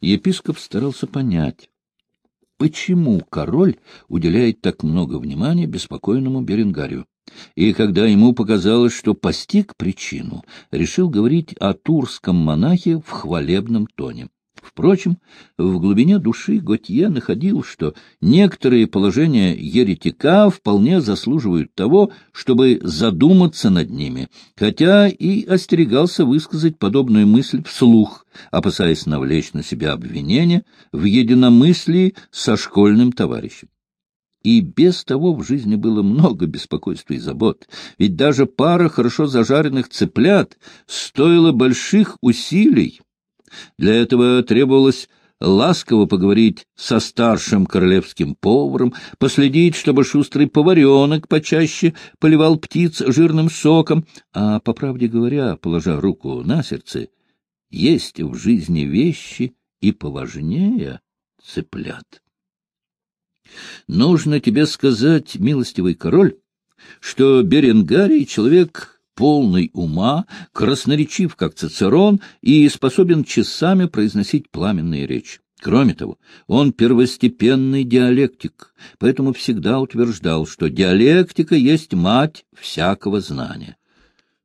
Епископ старался понять, почему король уделяет так много внимания беспокойному Беренгарию. И когда ему показалось, что постиг причину, решил говорить о турском монахе в хвалебном тоне. Впрочем, в глубине души Готье находил, что некоторые положения еретика вполне заслуживают того, чтобы задуматься над ними, хотя и остерегался высказать подобную мысль вслух, опасаясь навлечь на себя обвинение в единомыслии со школьным товарищем. И без того в жизни было много беспокойства и забот, ведь даже пара хорошо зажаренных цыплят стоила больших усилий, для этого требовалось ласково поговорить со старшим королевским поваром, последить, чтобы шустрый поваренок почаще поливал птиц жирным соком, а, по правде говоря, положа руку на сердце, есть в жизни вещи и поважнее цыплят. Нужно тебе сказать, милостивый король, что Беренгарий — человек полный ума, красноречив, как Цицерон, и способен часами произносить пламенные речи. Кроме того, он первостепенный диалектик, поэтому всегда утверждал, что диалектика есть мать всякого знания.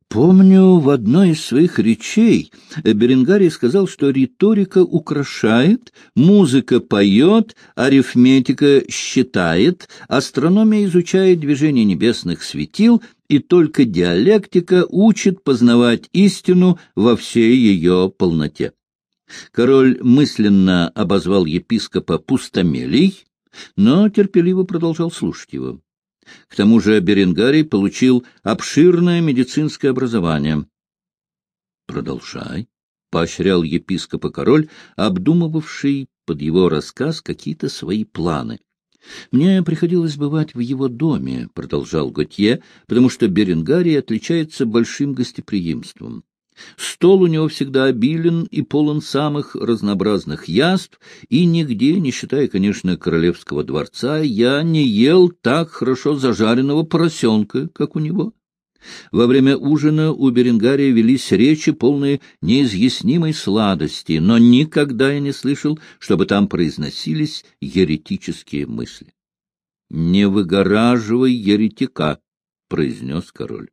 Помню, в одной из своих речей Беренгарий сказал, что риторика украшает, музыка поет, арифметика считает, астрономия изучает движение небесных светил, и только диалектика учит познавать истину во всей ее полноте. Король мысленно обозвал епископа пустомелей, но терпеливо продолжал слушать его. К тому же Беренгарий получил обширное медицинское образование. «Продолжай», — поощрял епископа король, обдумывавший под его рассказ какие-то свои планы. «Мне приходилось бывать в его доме», — продолжал Готье, «потому что Беренгарий отличается большим гостеприимством. Стол у него всегда обилен и полон самых разнообразных яств, и нигде, не считая, конечно, королевского дворца, я не ел так хорошо зажаренного поросенка, как у него. Во время ужина у Беренгария велись речи, полные неизъяснимой сладости, но никогда я не слышал, чтобы там произносились еретические мысли. — Не выгораживай еретика, — произнес король.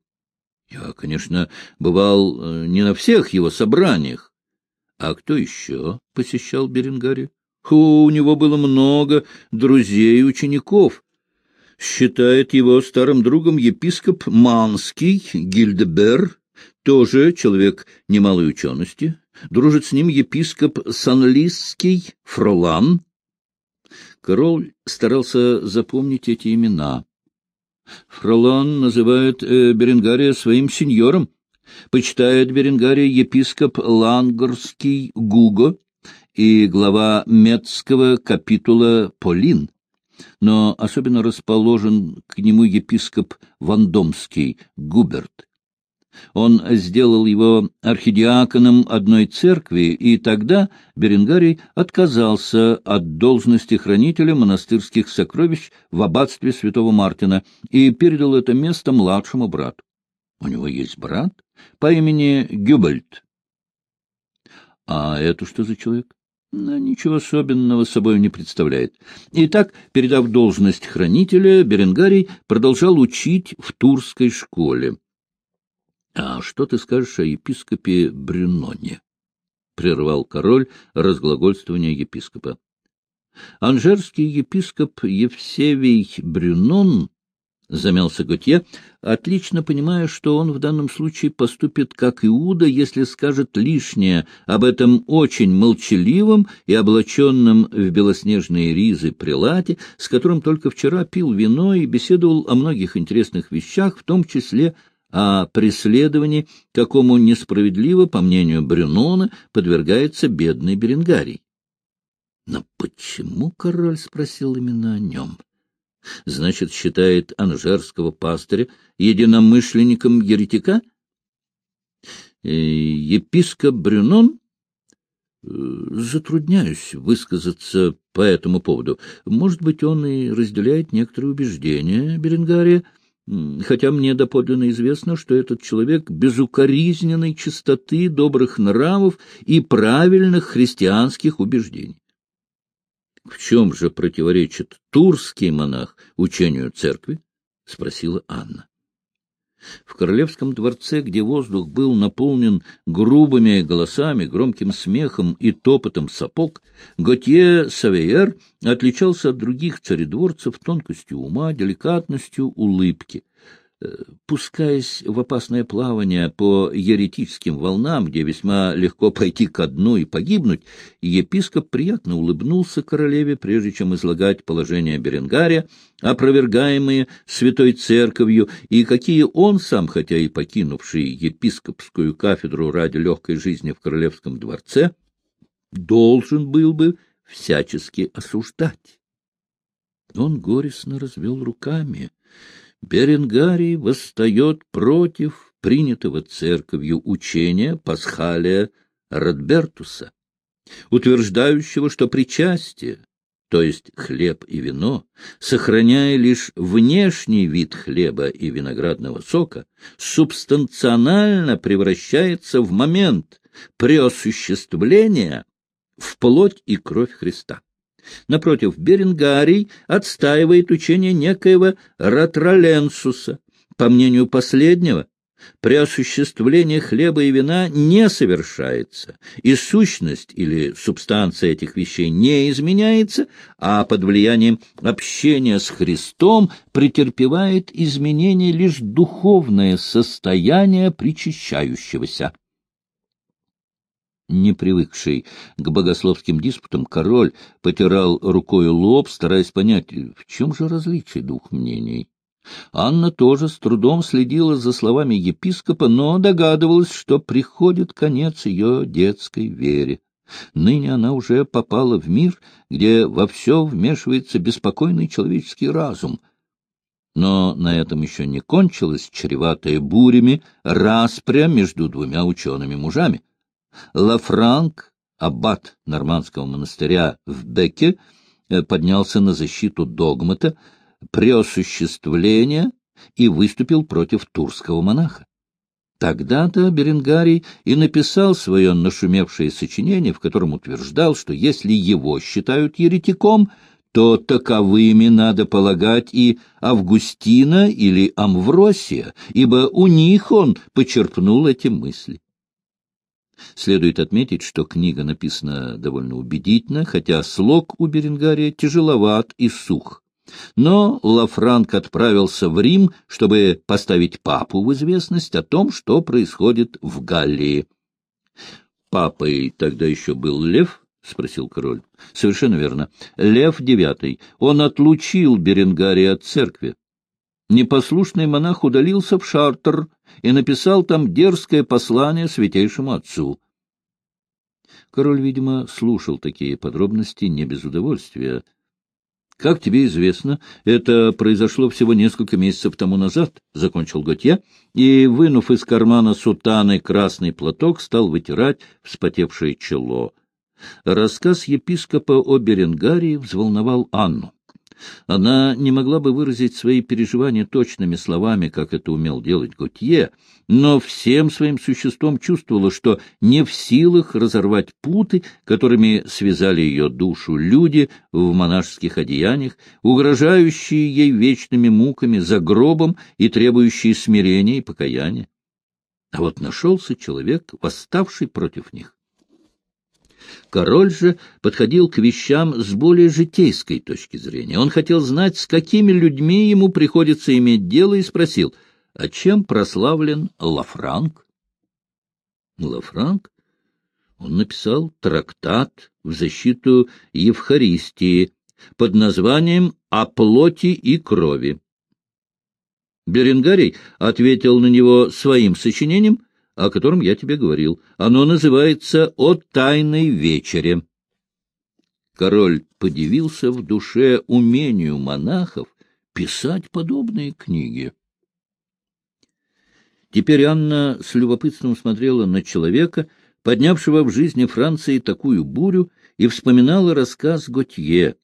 Я, конечно, бывал э, не на всех его собраниях. А кто еще посещал Беренгари? у него было много друзей и учеников. Считает его старым другом епископ Манский, Гильдебер, тоже человек немалой учености. Дружит с ним епископ Санлисский, Фролан. Король старался запомнить эти имена. Фролон называет э, Беренгария своим сеньором, почитает Беренгария епископ Лангорский Гуго и глава Метского капитула Полин, но особенно расположен к нему епископ Вандомский Губерт. Он сделал его архидиаконом одной церкви, и тогда Беренгарий отказался от должности хранителя монастырских сокровищ в аббатстве святого Мартина и передал это место младшему брату. У него есть брат по имени Гюбальд. А это что за человек? Ничего особенного собой не представляет. Итак, передав должность хранителя, Беренгарий продолжал учить в Турской школе. — А что ты скажешь о епископе Брюноне? — прервал король разглагольствование епископа. Анжерский епископ Евсевий Брюнон, — замялся Готье, отлично понимая, что он в данном случае поступит как Иуда, если скажет лишнее об этом очень молчаливом и облаченном в белоснежные ризы прилате, с которым только вчера пил вино и беседовал о многих интересных вещах, в том числе о преследовании, какому несправедливо, по мнению Брюнона, подвергается бедный Беренгарий. Но почему король спросил именно о нем? Значит, считает анжерского пастыря единомышленником еретика? Э, епископ Брюнон? Э, затрудняюсь высказаться по этому поводу. Может быть, он и разделяет некоторые убеждения Беренгария, хотя мне доподлинно известно, что этот человек безукоризненной чистоты, добрых нравов и правильных христианских убеждений. В чем же противоречит турский монах учению церкви? — спросила Анна. В королевском дворце, где воздух был наполнен грубыми голосами, громким смехом и топотом сапог, Готье Савейер отличался от других царедворцев тонкостью ума, деликатностью улыбки — пускаясь в опасное плавание по еретическим волнам, где весьма легко пойти ко дну и погибнуть, епископ приятно улыбнулся королеве, прежде чем излагать положение Беренгария, опровергаемые святой церковью, и какие он сам, хотя и покинувший епископскую кафедру ради легкой жизни в королевском дворце, должен был бы всячески осуждать. Он горестно развел руками — Беренгарий восстает против принятого церковью учения Пасхалия Радбертуса, утверждающего, что причастие, то есть хлеб и вино, сохраняя лишь внешний вид хлеба и виноградного сока, субстанционально превращается в момент преосуществления в плоть и кровь Христа. Напротив, Беренгарий отстаивает учение некоего Ратроленсуса. По мнению последнего, при осуществлении хлеба и вина не совершается, и сущность или субстанция этих вещей не изменяется, а под влиянием общения с Христом претерпевает изменение лишь духовное состояние причащающегося не привыкший к богословским диспутам, король потирал рукой лоб, стараясь понять, в чем же различие двух мнений. Анна тоже с трудом следила за словами епископа, но догадывалась, что приходит конец ее детской вере. Ныне она уже попала в мир, где во все вмешивается беспокойный человеческий разум. Но на этом еще не кончилась чреватая бурями распря между двумя учеными-мужами. Лафранк, аббат нормандского монастыря в Беке, э, поднялся на защиту догмата, преосуществления и выступил против турского монаха. Тогда-то Беренгарий и написал свое нашумевшее сочинение, в котором утверждал, что если его считают еретиком, то таковыми надо полагать и Августина или Амвросия, ибо у них он почерпнул эти мысли. Следует отметить, что книга написана довольно убедительно, хотя слог у Беренгария тяжеловат и сух. Но Лафранк отправился в Рим, чтобы поставить папу в известность о том, что происходит в Галлии. «Папой тогда еще был Лев?» — спросил король. — Совершенно верно. Лев девятый. Он отлучил Беренгария от церкви. Непослушный монах удалился в Шартер и написал там дерзкое послание святейшему отцу. Король, видимо, слушал такие подробности не без удовольствия. — Как тебе известно, это произошло всего несколько месяцев тому назад, — закончил Готье, и, вынув из кармана сутаны красный платок, стал вытирать вспотевшее чело. Рассказ епископа о Беренгарии взволновал Анну. Она не могла бы выразить свои переживания точными словами, как это умел делать Готье, но всем своим существом чувствовала, что не в силах разорвать путы, которыми связали ее душу люди в монашеских одеяниях, угрожающие ей вечными муками за гробом и требующие смирения и покаяния. А вот нашелся человек, восставший против них. Король же подходил к вещам с более житейской точки зрения. Он хотел знать, с какими людьми ему приходится иметь дело, и спросил, а чем прославлен Лафранк? Лафранк? Он написал трактат в защиту Евхаристии под названием «О плоти и крови». Беренгарий ответил на него своим сочинением о котором я тебе говорил. Оно называется «О тайной вечере». Король подивился в душе умению монахов писать подобные книги. Теперь Анна с любопытством смотрела на человека, поднявшего в жизни Франции такую бурю, и вспоминала рассказ Готье,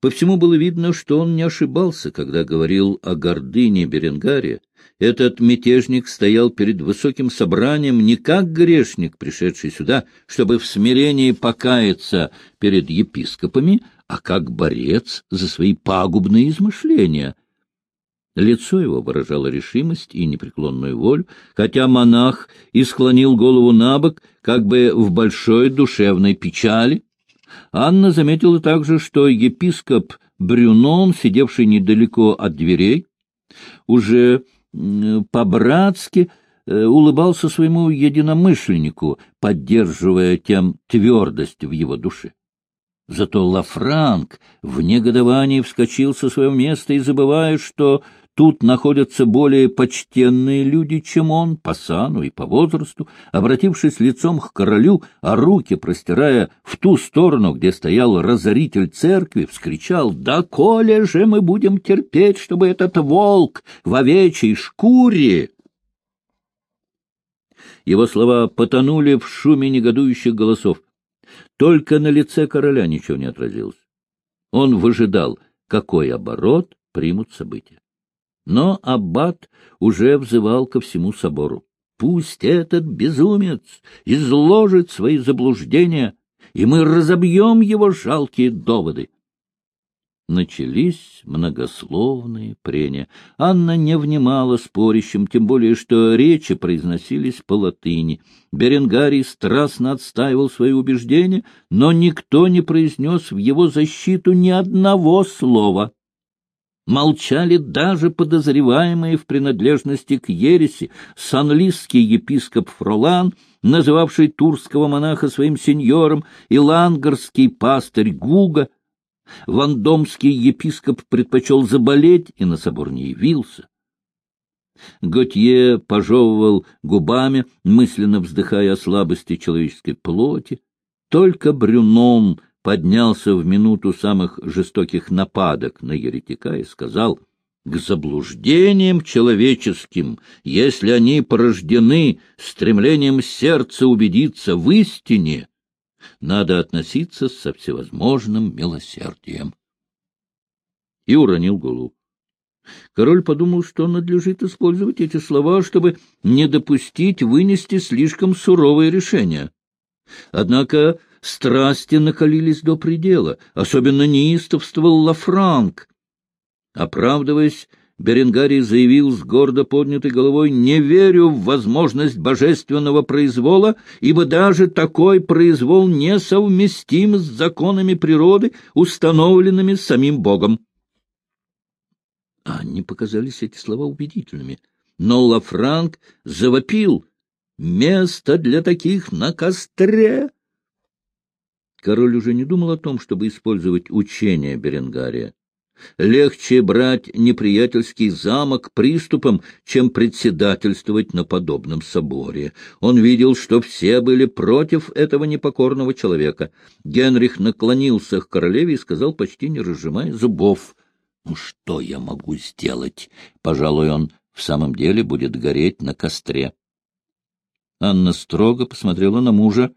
По всему было видно, что он не ошибался, когда говорил о гордыне Беренгария. Этот мятежник стоял перед высоким собранием не как грешник, пришедший сюда, чтобы в смирении покаяться перед епископами, а как борец за свои пагубные измышления. Лицо его выражало решимость и непреклонную волю, хотя монах и склонил голову на бок, как бы в большой душевной печали, Анна заметила также, что епископ Брюнон, сидевший недалеко от дверей, уже по-братски э, улыбался своему единомышленнику, поддерживая тем твердость в его душе. Зато Лафранк в негодовании вскочил со своего места и, забывая, что Тут находятся более почтенные люди, чем он, по сану и по возрасту, обратившись лицом к королю, а руки простирая в ту сторону, где стоял разоритель церкви, вскричал «Да коли же мы будем терпеть, чтобы этот волк в овечьей шкуре...» Его слова потонули в шуме негодующих голосов. Только на лице короля ничего не отразилось. Он выжидал, какой оборот примут события. Но аббат уже взывал ко всему собору. Пусть этот безумец изложит свои заблуждения, и мы разобьем его жалкие доводы. Начались многословные прения. Анна не внимала спорящим, тем более, что речи произносились по латыни. Беренгарий страстно отстаивал свои убеждения, но никто не произнес в его защиту ни одного слова. Молчали даже подозреваемые в принадлежности к ереси санлистский епископ Фролан, называвший турского монаха своим сеньором, и лангарский пастырь Гуга. Вандомский епископ предпочел заболеть и на собор не явился. Готье пожевывал губами, мысленно вздыхая о слабости человеческой плоти. Только Брюном поднялся в минуту самых жестоких нападок на еретика и сказал, «К заблуждениям человеческим, если они порождены стремлением сердца убедиться в истине, надо относиться со всевозможным милосердием». И уронил голову. Король подумал, что надлежит использовать эти слова, чтобы не допустить вынести слишком суровое решение. Однако страсти накалились до предела, особенно неистовствовал Лафранк. Оправдываясь, Беренгарий заявил с гордо поднятой головой, «Не верю в возможность божественного произвола, ибо даже такой произвол несовместим с законами природы, установленными самим Богом». А не показались эти слова убедительными, но Лафранк завопил, «Место для таких на костре!» Король уже не думал о том, чтобы использовать учение Беренгария. Легче брать неприятельский замок приступом, чем председательствовать на подобном соборе. Он видел, что все были против этого непокорного человека. Генрих наклонился к королеве и сказал, почти не разжимая зубов, «Ну что я могу сделать? Пожалуй, он в самом деле будет гореть на костре». Анна строго посмотрела на мужа.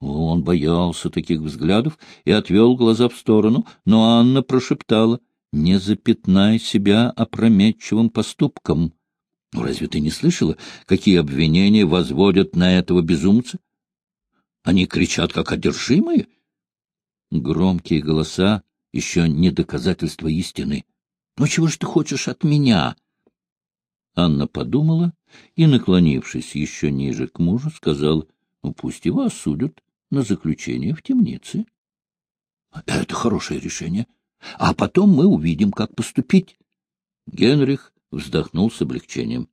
Он боялся таких взглядов и отвел глаза в сторону, но Анна прошептала, «Не запятнай себя опрометчивым поступком». «Ну, разве ты не слышала, какие обвинения возводят на этого безумца? Они кричат, как одержимые?» Громкие голоса — еще не доказательство истины. «Ну чего ж ты хочешь от меня?» Анна подумала и, наклонившись еще ниже к мужу, сказала, «Ну, пусть его осудят на заключение в темнице. Это хорошее решение. А потом мы увидим, как поступить. Генрих вздохнул с облегчением.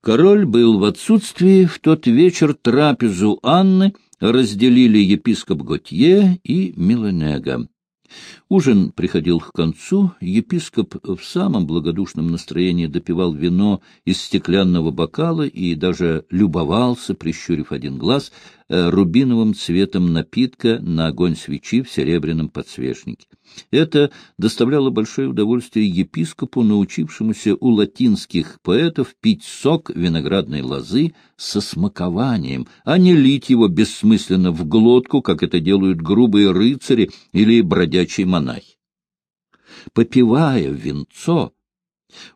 Король был в отсутствии. В тот вечер трапезу Анны разделили епископ Готье и Миланега. Ужин приходил к концу, епископ в самом благодушном настроении допивал вино из стеклянного бокала и даже любовался, прищурив один глаз, рубиновым цветом напитка на огонь свечи в серебряном подсвечнике. Это доставляло большое удовольствие епископу, научившемуся у латинских поэтов пить сок виноградной лозы со смакованием, а не лить его бессмысленно в глотку, как это делают грубые рыцари или бродячие монахи. Попивая винцо,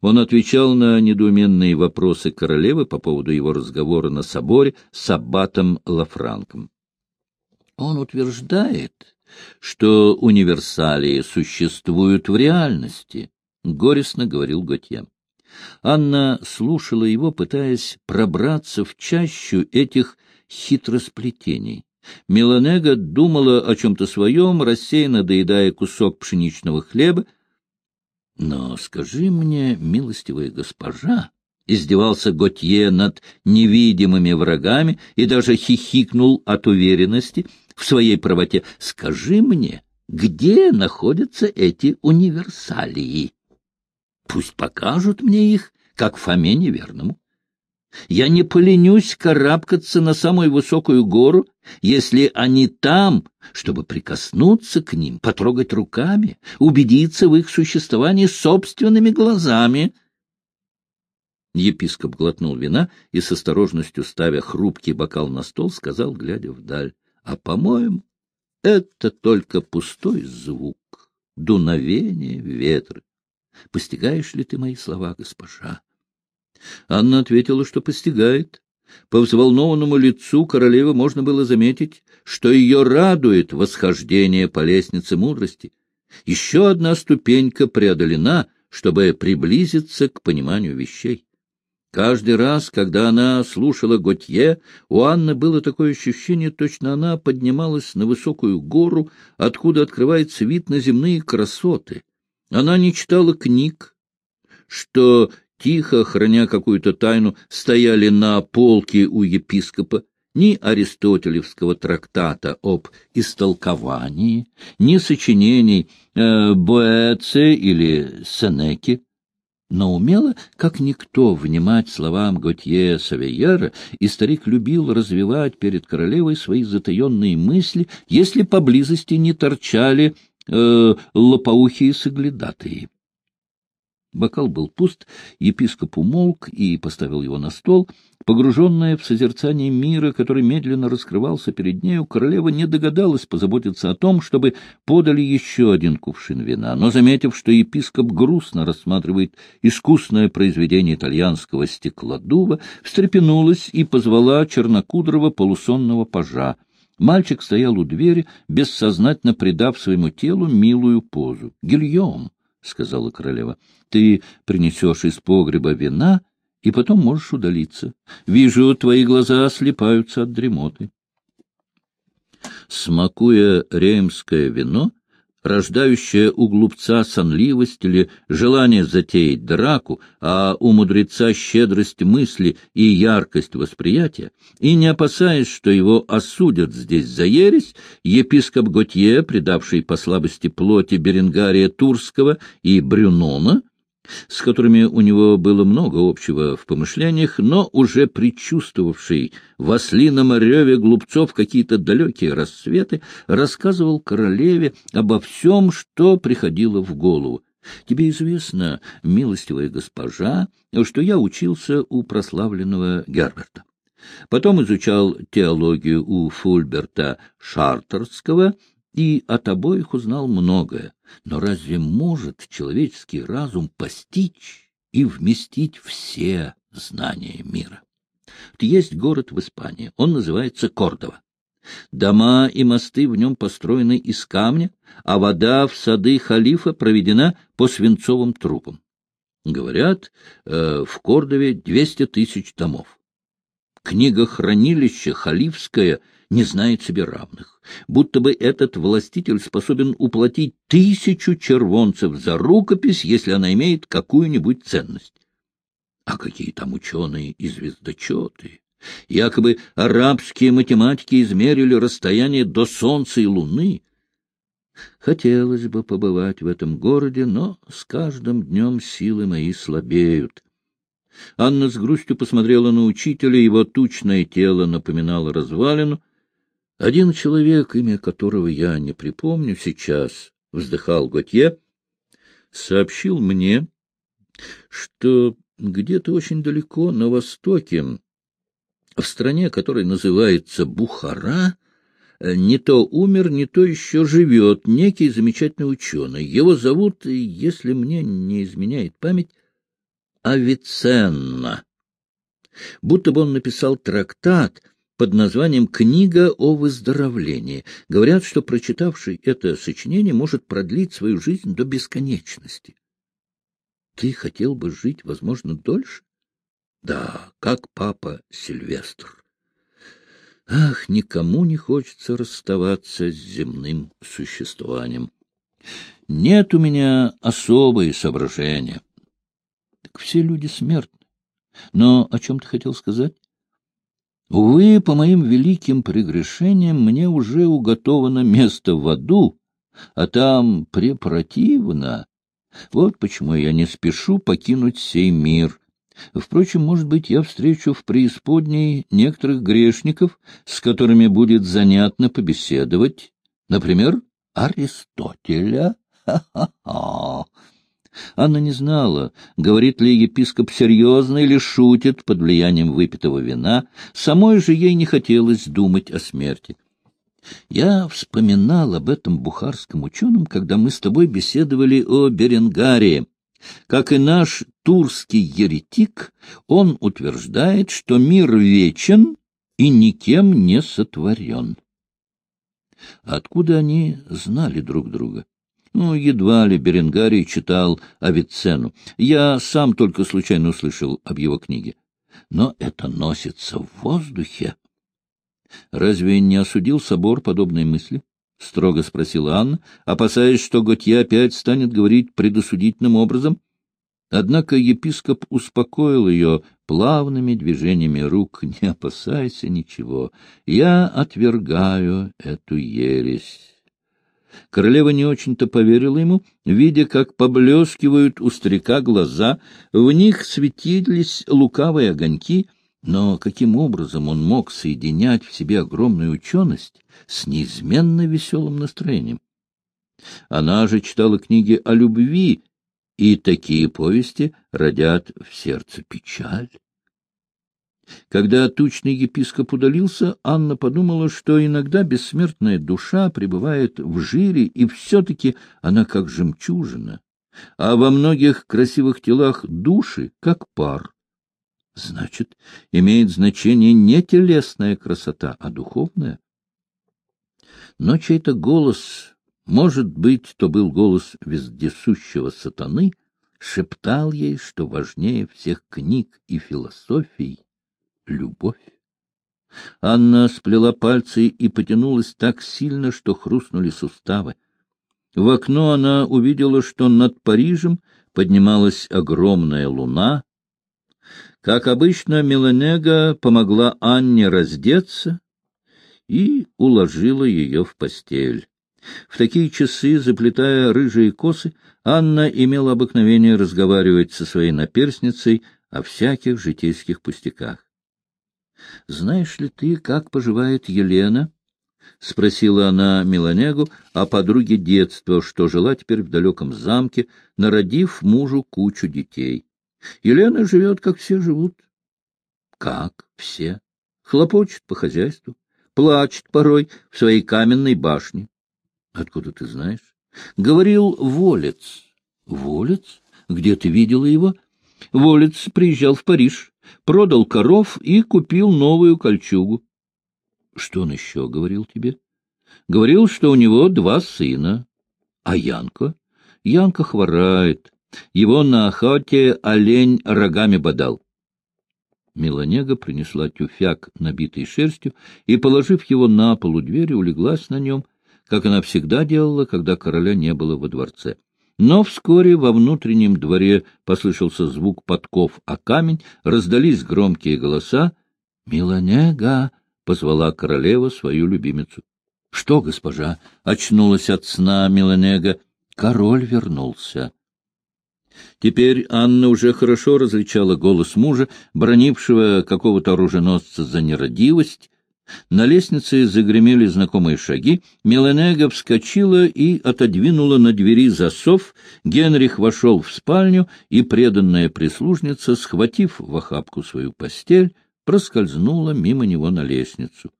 он отвечал на недоуменные вопросы королевы по поводу его разговора на соборе с аббатом Лафранком. Он утверждает, что универсалии существуют в реальности, — горестно говорил Готье. Анна слушала его, пытаясь пробраться в чащу этих хитросплетений. Меланега думала о чем-то своем, рассеянно доедая кусок пшеничного хлеба, но скажи мне, милостивая госпожа, издевался Готье над невидимыми врагами и даже хихикнул от уверенности в своей правоте. Скажи мне, где находятся эти универсалии? Пусть покажут мне их, как Фоме неверному. Я не поленюсь карабкаться на самую высокую гору, если они там, чтобы прикоснуться к ним, потрогать руками, убедиться в их существовании собственными глазами. Епископ глотнул вина и с осторожностью, ставя хрупкий бокал на стол, сказал, глядя вдаль, — А, по-моему, это только пустой звук, дуновение ветра. Постигаешь ли ты мои слова, госпожа? Анна ответила, что постигает. По взволнованному лицу королевы можно было заметить, что ее радует восхождение по лестнице мудрости. Еще одна ступенька преодолена, чтобы приблизиться к пониманию вещей. Каждый раз, когда она слушала Готье, у Анны было такое ощущение, точно она поднималась на высокую гору, откуда открывается вид на земные красоты. Она не читала книг, что тихо, храня какую-то тайну, стояли на полке у епископа, ни аристотелевского трактата об истолковании, ни сочинений э, Боэце или Сенеки, но умело, как никто, внимать словам Готье Савейера, и старик любил развивать перед королевой свои затаенные мысли, если поблизости не торчали э, лопоухие соглядатые. Бокал был пуст, епископ умолк и поставил его на стол. Погруженная в созерцание мира, который медленно раскрывался перед нею, королева не догадалась позаботиться о том, чтобы подали еще один кувшин вина. Но, заметив, что епископ грустно рассматривает искусное произведение итальянского стеклодува, встрепенулась и позвала чернокудрого полусонного пажа. Мальчик стоял у двери, бессознательно придав своему телу милую позу. «Гильем!» — сказала королева. — Ты принесешь из погреба вина, и потом можешь удалиться. Вижу, твои глаза слепаются от дремоты. Смакуя ремское вино, рождающая у глупца сонливость или желание затеять драку, а у мудреца щедрость мысли и яркость восприятия, и не опасаясь, что его осудят здесь за ересь, епископ Готье, предавший по слабости плоти Беренгария Турского и Брюнона, с которыми у него было много общего в помышлениях, но уже предчувствовавший в ослином реве глупцов какие-то далекие рассветы, рассказывал королеве обо всем, что приходило в голову. Тебе известно, милостивая госпожа, что я учился у прославленного Герберта. Потом изучал теологию у Фульберта Шартерского и от обоих узнал многое. Но разве может человеческий разум постичь и вместить все знания мира? Есть город в Испании, он называется Кордова. Дома и мосты в нем построены из камня, а вода в сады халифа проведена по свинцовым трубам. Говорят, э, в Кордове двести тысяч домов. Книгохранилище халифское не знает себе равных, будто бы этот властитель способен уплатить тысячу червонцев за рукопись, если она имеет какую-нибудь ценность. А какие там ученые и звездочеты! Якобы арабские математики измерили расстояние до Солнца и Луны. Хотелось бы побывать в этом городе, но с каждым днем силы мои слабеют. Анна с грустью посмотрела на учителя, его тучное тело напоминало развалину, Один человек, имя которого я не припомню сейчас, — вздыхал Готье, — сообщил мне, что где-то очень далеко на востоке, в стране, которая называется Бухара, не то умер, не то еще живет некий замечательный ученый. Его зовут, если мне не изменяет память, Авиценна. Будто бы он написал трактат под названием «Книга о выздоровлении». Говорят, что прочитавший это сочинение может продлить свою жизнь до бесконечности. Ты хотел бы жить, возможно, дольше? Да, как папа Сильвестр. Ах, никому не хочется расставаться с земным существованием. Нет у меня особые соображения. Так все люди смертны. Но о чем ты хотел сказать? Увы, по моим великим прегрешениям мне уже уготовано место в аду, а там препротивно. Вот почему я не спешу покинуть сей мир. Впрочем, может быть, я встречу в преисподней некоторых грешников, с которыми будет занятно побеседовать. Например, Аристотеля. Ха-ха-ха! Анна не знала, говорит ли епископ серьезно или шутит под влиянием выпитого вина. Самой же ей не хотелось думать о смерти. Я вспоминал об этом бухарском ученом, когда мы с тобой беседовали о Беренгарии. Как и наш турский еретик, он утверждает, что мир вечен и никем не сотворен. Откуда они знали друг друга? Ну, едва ли Беренгарий читал Авиценну. Я сам только случайно услышал об его книге. Но это носится в воздухе. Разве не осудил собор подобные мысли? — строго спросила Анна, опасаясь, что Готье опять станет говорить предосудительным образом. Однако епископ успокоил ее плавными движениями рук. — Не опасайся ничего, я отвергаю эту ересь. Королева не очень-то поверила ему, видя, как поблескивают у старика глаза, в них светились лукавые огоньки, но каким образом он мог соединять в себе огромную ученость с неизменно веселым настроением? Она же читала книги о любви, и такие повести родят в сердце печаль. Когда тучный епископ удалился, Анна подумала, что иногда бессмертная душа пребывает в жире, и все-таки она как жемчужина, а во многих красивых телах души как пар. Значит, имеет значение не телесная красота, а духовная. Но чей-то голос, может быть, то был голос вездесущего сатаны, шептал ей, что важнее всех книг и философий любовь. Анна сплела пальцы и потянулась так сильно, что хрустнули суставы. В окно она увидела, что над Парижем поднималась огромная луна. Как обычно, Меланега помогла Анне раздеться и уложила ее в постель. В такие часы, заплетая рыжие косы, Анна имела обыкновение разговаривать со своей наперсницей о всяких житейских пустяках. — Знаешь ли ты, как поживает Елена? — спросила она Меланегу о подруге детства, что жила теперь в далеком замке, народив мужу кучу детей. Елена живет, как все живут. — Как все? Хлопочет по хозяйству, плачет порой в своей каменной башне. — Откуда ты знаешь? — Говорил Волец. — Волец? Где ты видела его? — Волец приезжал в Париж продал коров и купил новую кольчугу. — Что он еще говорил тебе? — Говорил, что у него два сына. — А Янка? — Янка хворает. Его на охоте олень рогами бодал. Меланега принесла тюфяк, набитый шерстью, и, положив его на полу двери, улеглась на нем, как она всегда делала, когда короля не было во дворце. Но вскоре во внутреннем дворе послышался звук подков о камень, раздались громкие голоса. «Миланега!» — позвала королева свою любимицу. «Что, госпожа?» — очнулась от сна Миланега. Король вернулся. Теперь Анна уже хорошо различала голос мужа, бронившего какого-то оруженосца за нерадивость. На лестнице загремели знакомые шаги. Меланега вскочила и отодвинула на двери засов. Генрих вошел в спальню, и преданная прислужница, схватив в охапку свою постель, проскользнула мимо него на лестницу.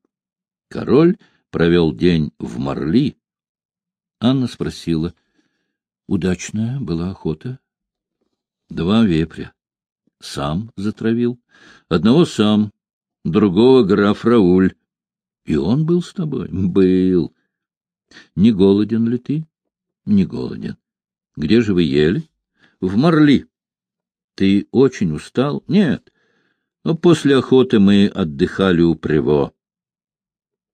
Король провел день в Марли. Анна спросила, удачная была охота? Два вепря. Сам затравил. Одного сам, другого граф Рауль. И он был с тобой? Был. Не голоден ли ты? Не голоден. Где же вы ели? В Марли. Ты очень устал? Нет. Но после охоты мы отдыхали у Приво.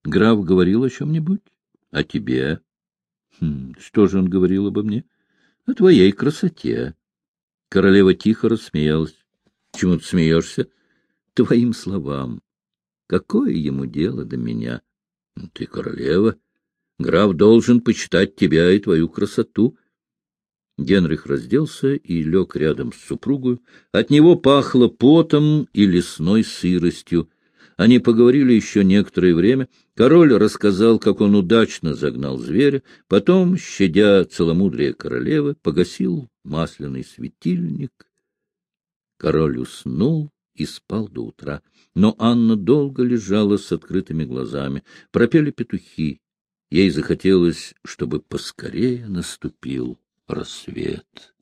Граф говорил о чем-нибудь? О тебе? Хм, что же он говорил обо мне? О твоей красоте. Королева тихо рассмеялась. Чему ты смеешься? Твоим словам. Какое ему дело до меня? Ты королева. Граф должен почитать тебя и твою красоту. Генрих разделся и лег рядом с супругой. От него пахло потом и лесной сыростью. Они поговорили еще некоторое время. Король рассказал, как он удачно загнал зверя, потом, щадя целомудрие королевы, погасил масляный светильник. Король уснул и спал до утра. Но Анна долго лежала с открытыми глазами. Пропели петухи. Ей захотелось, чтобы поскорее наступил рассвет.